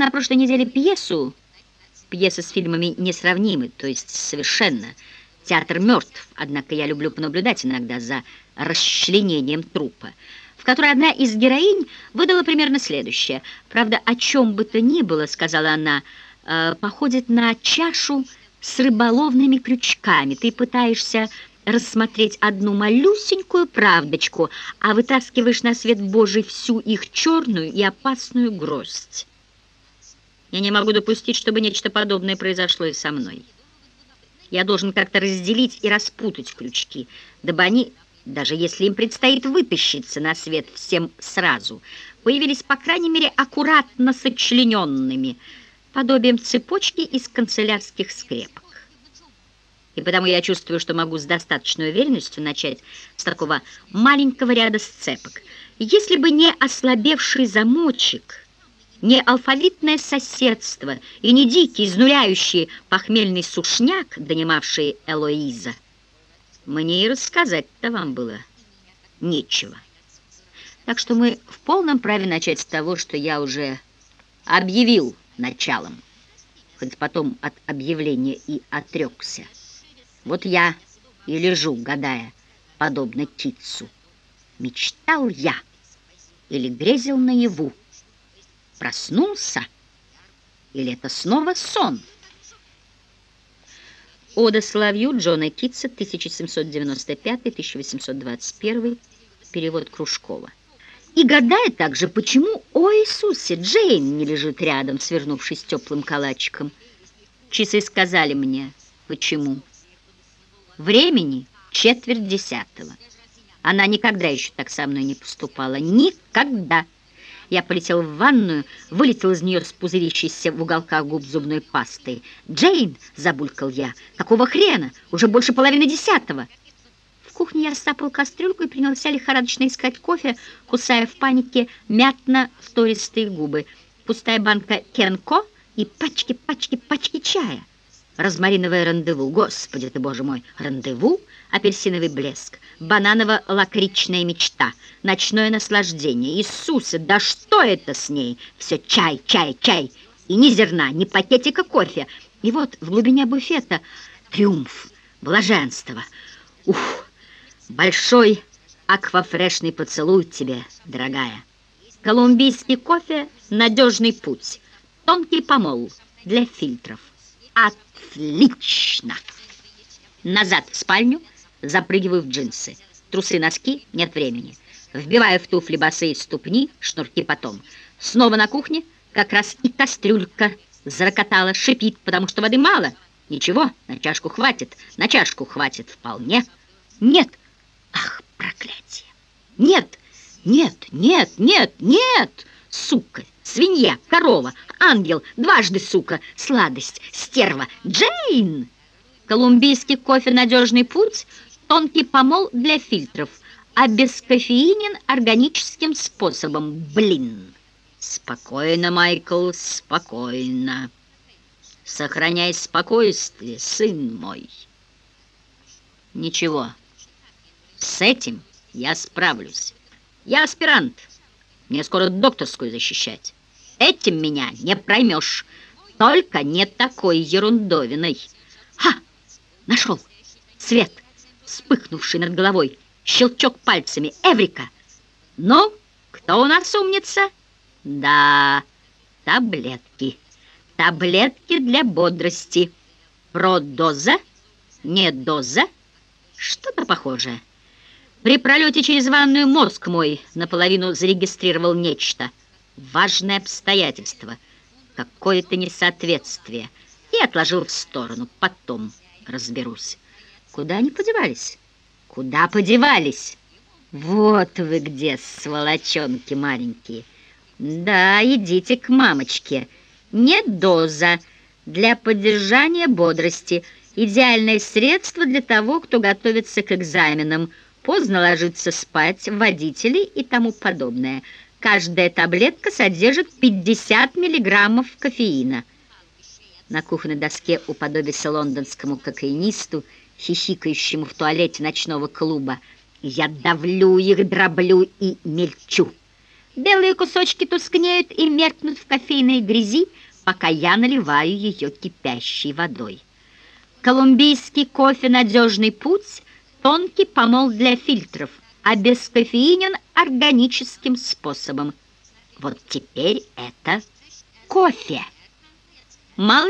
на прошлой неделе пьесу. Пьесы с фильмами несравнимы, то есть совершенно. Театр мертв, однако я люблю понаблюдать иногда за расчленением трупа, в которой одна из героинь выдала примерно следующее. «Правда, о чем бы то ни было, — сказала она, э, — походит на чашу с рыболовными крючками. Ты пытаешься рассмотреть одну малюсенькую правдочку, а вытаскиваешь на свет Божий всю их черную и опасную гроздь. Я не могу допустить, чтобы нечто подобное произошло и со мной. Я должен как-то разделить и распутать крючки, дабы они, даже если им предстоит вытащиться на свет всем сразу, появились, по крайней мере, аккуратно сочлененными, подобием цепочки из канцелярских скрепок. И потому я чувствую, что могу с достаточной уверенностью начать с такого маленького ряда сцепок. Если бы не ослабевший замочек, не алфавитное соседство и не дикий, изнуряющий похмельный сушняк, донимавший Элоиза, мне и рассказать-то вам было нечего. Так что мы в полном праве начать с того, что я уже объявил началом, хоть потом от объявления и отрекся. Вот я и лежу, гадая, подобно птицу. Мечтал я или грезил наяву? Проснулся или это снова сон? Ода Соловью Джона Китса, 1795-1821, перевод Кружкова. И гадая также, почему, о Иисусе, Джейн не лежит рядом, свернувшись теплым калачиком. Часы сказали мне, почему. Времени четверть десятого. Она никогда еще так со мной не поступала. Никогда. Я полетел в ванную, вылетел из нее с пузырящейся в уголках губ зубной пастой. «Джейн!» — забулькал я. «Какого хрена? Уже больше половины десятого!» В кухне я стапал кастрюльку и принялся лихорадочно искать кофе, кусая в панике мятно-втористые губы. Пустая банка Кенко и пачки, пачки, пачки чая розмариновое рандеву. Господи ты, боже мой, рандеву, апельсиновый блеск, бананово-лакричная мечта, ночное наслаждение. Иисусе, да что это с ней? Все чай, чай, чай. И ни зерна, ни пакетика кофе. И вот в глубине буфета триумф, блаженство. Ух, большой аквафрешный поцелуй тебе, дорогая. Колумбийский кофе — надежный путь. Тонкий помол для фильтров. Отлично! Назад в спальню, запрыгиваю в джинсы. Трусы-носки, нет времени. Вбиваю в туфли босые ступни, шнурки потом. Снова на кухне, как раз и кастрюлька зарокотала, шипит, потому что воды мало. Ничего, на чашку хватит, на чашку хватит вполне. Нет! Ах, проклятие! Нет, нет, нет, нет, нет! Сука! свинья, корова, ангел, дважды сука, сладость, стерва, Джейн! Колумбийский кофе «Надежный путь», тонкий помол для фильтров, а бескофеинен органическим способом, блин. Спокойно, Майкл, спокойно. Сохраняй спокойствие, сын мой. Ничего, с этим я справлюсь. Я аспирант. Мне скоро докторскую защищать. Этим меня не проймешь. Только не такой ерундовиной. Ха! Нашел! Свет, вспыхнувший над головой. Щелчок пальцами. Эврика! Ну, кто у нас умница? Да, таблетки. Таблетки для бодрости. Продоза? Не доза? Что-то похожее. При пролете через ванную мозг мой наполовину зарегистрировал нечто. Важное обстоятельство, какое-то несоответствие. И отложил в сторону. Потом разберусь. Куда они подевались? Куда подевались? Вот вы где, сволочонки маленькие. Да, идите к мамочке. Нет доза для поддержания бодрости. Идеальное средство для того, кто готовится к экзаменам – поздно ложиться спать, водителей и тому подобное. Каждая таблетка содержит 50 миллиграммов кофеина. На кухонной доске уподобился лондонскому кокаинисту, хихикающему в туалете ночного клуба. Я давлю их, дроблю и мельчу. Белые кусочки тускнеют и меркнут в кофейной грязи, пока я наливаю ее кипящей водой. Колумбийский кофе – надежный путь, тонкий помол для фильтров, а бескофеинен органическим способом. Вот теперь это кофе. Мало